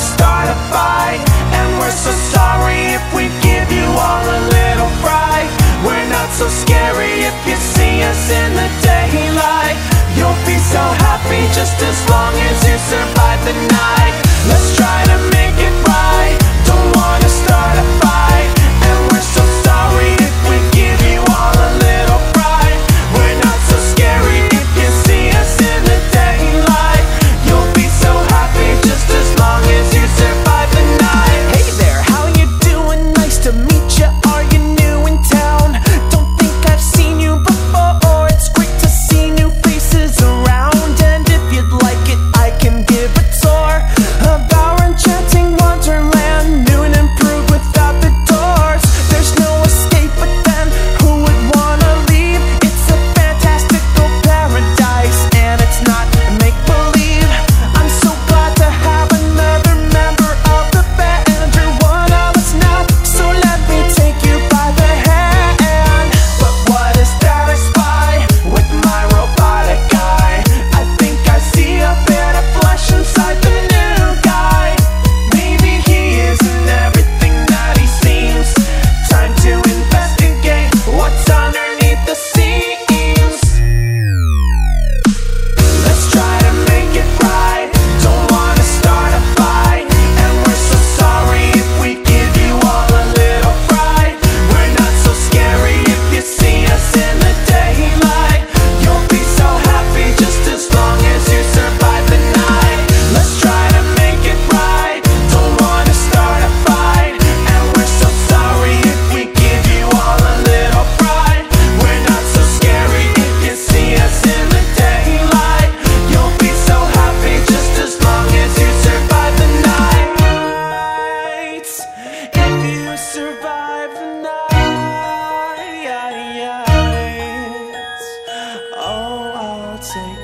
start a fight, and we're so sorry.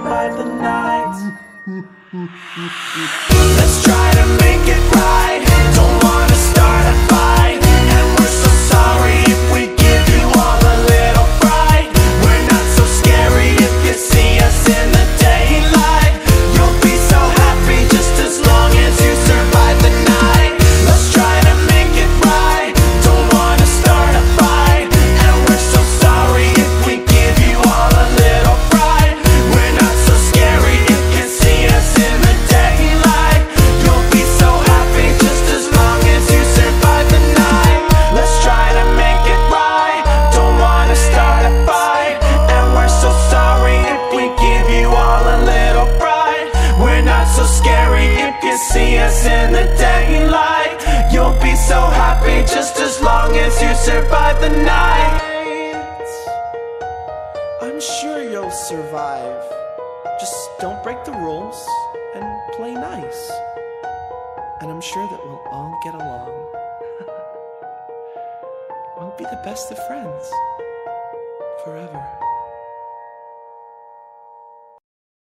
fight the night. Let's try to see us in the daylight. You'll be so happy just as long as you survive the night. I'm sure you'll survive. Just don't break the rules and play nice. And I'm sure that we'll all get along. We'll be the best of friends Forever.